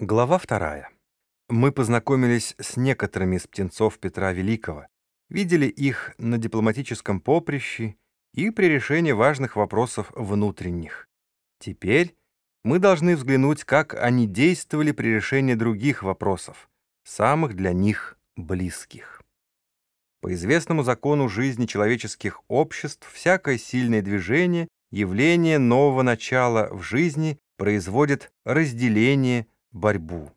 Глава вторая. Мы познакомились с некоторыми из птенцов Петра Великого, видели их на дипломатическом поприще и при решении важных вопросов внутренних. Теперь мы должны взглянуть, как они действовали при решении других вопросов, самых для них близких. По известному закону жизни человеческих обществ всякое сильное движение, явление нового начала в жизни производит разделение, борьбу.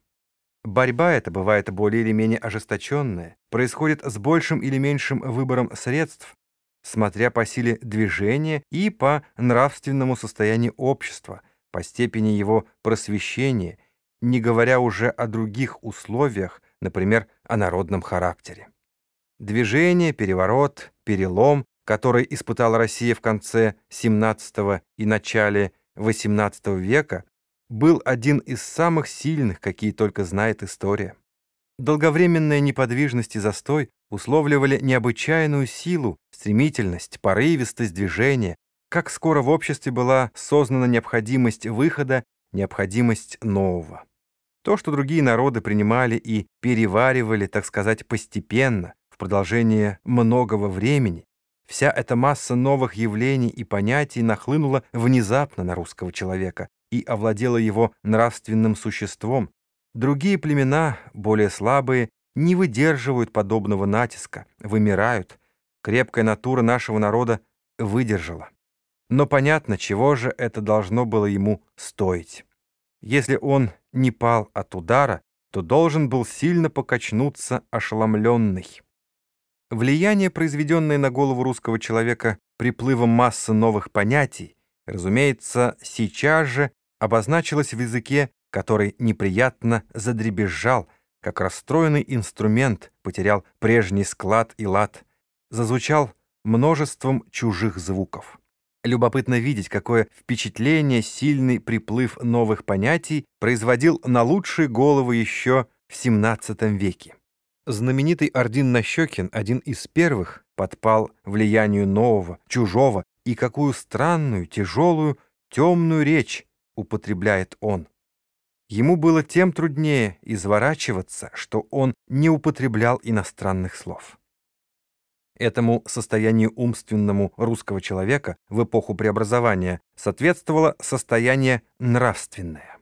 Борьба эта бывает более или менее ожесточенная, происходит с большим или меньшим выбором средств, смотря по силе движения и по нравственному состоянию общества, по степени его просвещения, не говоря уже о других условиях, например, о народном характере. Движение, переворот, перелом, который испытала Россия в конце XVII и начале XVIII века, был один из самых сильных, какие только знает история. Долговременная неподвижность и застой условливали необычайную силу, стремительность, порывистость движения, как скоро в обществе была сознана необходимость выхода, необходимость нового. То, что другие народы принимали и переваривали, так сказать, постепенно, в продолжение многого времени, вся эта масса новых явлений и понятий нахлынула внезапно на русского человека, и овладела его нравственным существом, другие племена, более слабые, не выдерживают подобного натиска, вымирают. Крепкая натура нашего народа выдержала. Но понятно, чего же это должно было ему стоить. Если он не пал от удара, то должен был сильно покачнуться ошеломленный. Влияние, произведенное на голову русского человека приплывом массы новых понятий, разумеется, сейчас же обозначилось в языке, который неприятно задребезжал, как расстроенный инструмент потерял прежний склад и лад, зазвучал множеством чужих звуков. Любопытно видеть, какое впечатление сильный приплыв новых понятий производил на лучшие головы еще в XVII веке. Знаменитый Ордин Нащекин, один из первых, подпал влиянию нового, чужого, и какую странную, тяжелую, темную речь употребляет он. Ему было тем труднее изворачиваться, что он не употреблял иностранных слов. Этому состоянию умственному русского человека в эпоху преобразования соответствовало состояние нравственное.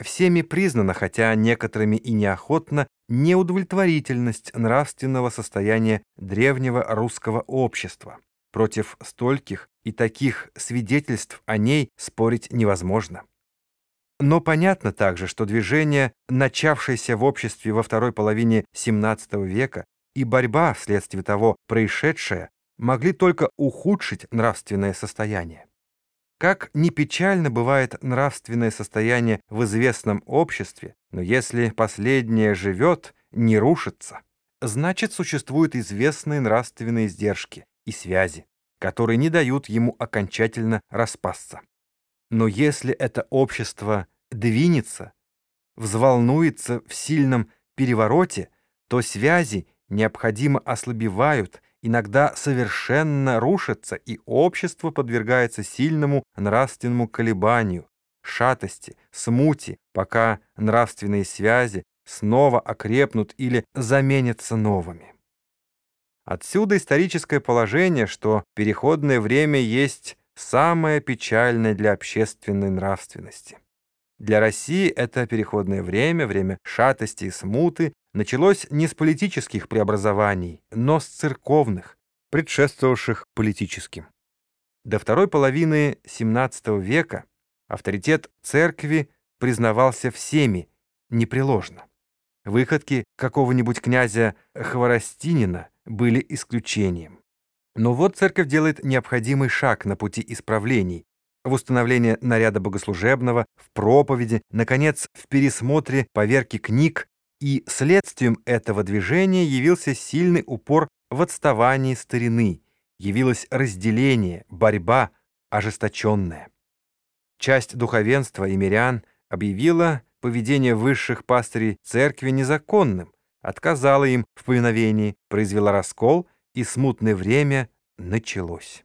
Всеми признано, хотя некоторыми и неохотно, неудовлетворительность нравственного состояния древнего русского общества. Против стольких и таких свидетельств о ней спорить невозможно. Но понятно также, что движение, начавшееся в обществе во второй половине XVII века, и борьба, вследствие того происшедшая, могли только ухудшить нравственное состояние. Как ни печально бывает нравственное состояние в известном обществе, но если последнее живет, не рушится, значит существуют известные нравственные издержки, и связи, которые не дают ему окончательно распасться. Но если это общество двинется, взволнуется в сильном перевороте, то связи необходимо ослабевают, иногда совершенно рушатся, и общество подвергается сильному нравственному колебанию, шатости, смути, пока нравственные связи снова окрепнут или заменятся новыми. Отсюда историческое положение, что переходное время есть самое печальное для общественной нравственности. Для России это переходное время, время шатости и смуты, началось не с политических преобразований, но с церковных, предшествовавших политическим. До второй половины XVII века авторитет церкви признавался всеми непреложно. Выходки какого-нибудь князя Хворостинина были исключением. Но вот церковь делает необходимый шаг на пути исправлений, в установлении наряда богослужебного, в проповеди, наконец, в пересмотре поверки книг, и следствием этого движения явился сильный упор в отставании старины, явилось разделение, борьба ожесточенная. Часть духовенства и мирян объявила поведение высших пастырей церкви незаконным, отказала им в повиновении, произвела раскол, и смутное время началось.